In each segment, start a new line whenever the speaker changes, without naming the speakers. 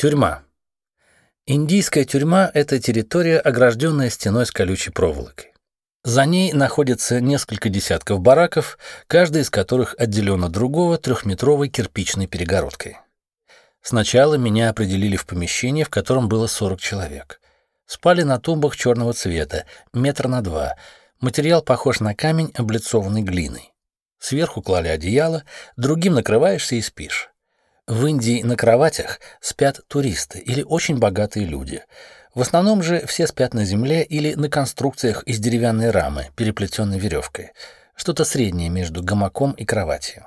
Тюрьма. Индийская тюрьма – это территория, огражденная стеной с колючей проволокой. За ней находится несколько десятков бараков, каждый из которых отделен от другого трехметровой кирпичной перегородкой. Сначала меня определили в помещение, в котором было 40 человек. Спали на тумбах черного цвета, метр на два. Материал похож на камень, облицованный глиной. Сверху клали одеяло, другим накрываешься и спишь. В Индии на кроватях спят туристы или очень богатые люди. В основном же все спят на земле или на конструкциях из деревянной рамы, переплетенной веревкой. Что-то среднее между гамаком и кроватью.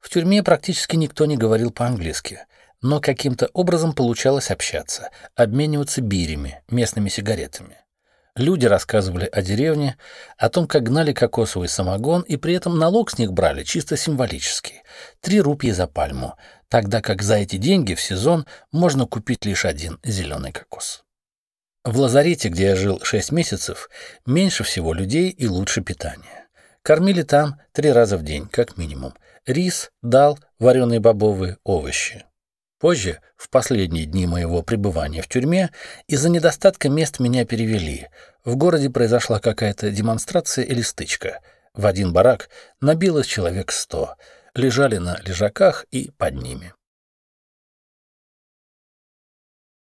В тюрьме практически никто не говорил по-английски, но каким-то образом получалось общаться, обмениваться бирями, местными сигаретами. Люди рассказывали о деревне, о том, как гнали кокосовый самогон, и при этом налог с них брали чисто символический — три рупии за пальму, тогда как за эти деньги в сезон можно купить лишь один зеленый кокос. В лазарете, где я жил шесть месяцев, меньше всего людей и лучше питания. Кормили там три раза в день, как минимум. Рис, дал, вареные бобовые, овощи. Позже, в последние дни моего пребывания в тюрьме, из-за недостатка мест меня перевели. В городе произошла какая-то демонстрация или стычка. В один барак набилось человек сто. Лежали на лежаках и под ними.